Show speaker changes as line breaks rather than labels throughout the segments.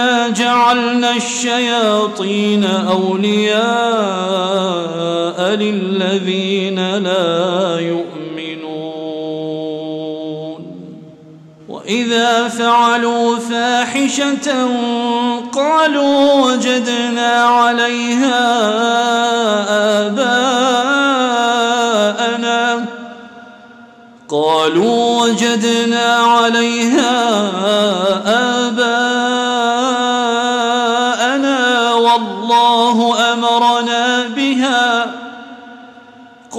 إنا جعلنا الشياطين أولياء للذين لا يؤمنون إذا فعلوا فاحشة قالوا وجدنا عليها آباءنا قالوا وجدنا عليها آباءنا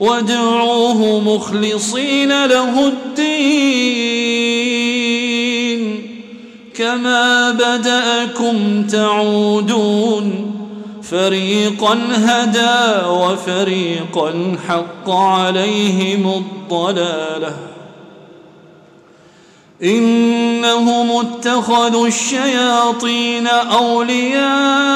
وادعوه مخلصين له الدين. كما بدأكم تعودون. فريقا هدى وفريقا حق عليهم الضلالة. إنهم اتخذوا الشياطين أولياء.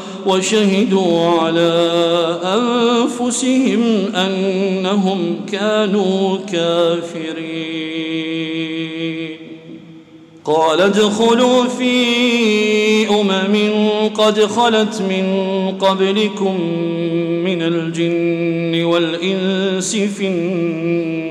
وشهدوا على أنفسهم أنهم كانوا كافرين. قال ادخلوا في أمم قد خلت من قبلكم من الجن والإنس في النار.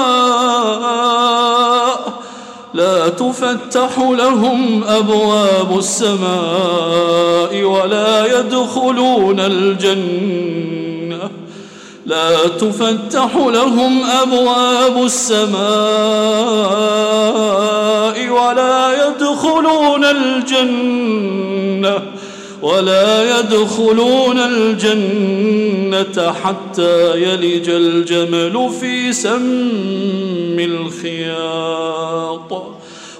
تفتح لهم أبواب السماء ولا يدخلون الجنة. لا تفتح لهم أبواب السماء ولا يدخلون الجنة ولا يدخلون الجنة حتى يلج الجمل في سم الخياط.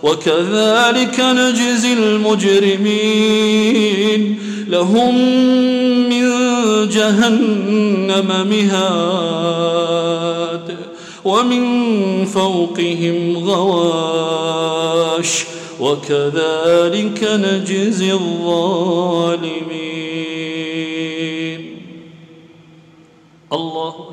وكذلك نجزي المجرمين. لهم من جهنم مهاد ومن فوقهم غواش. وكذلك نجزي الظالمين. الله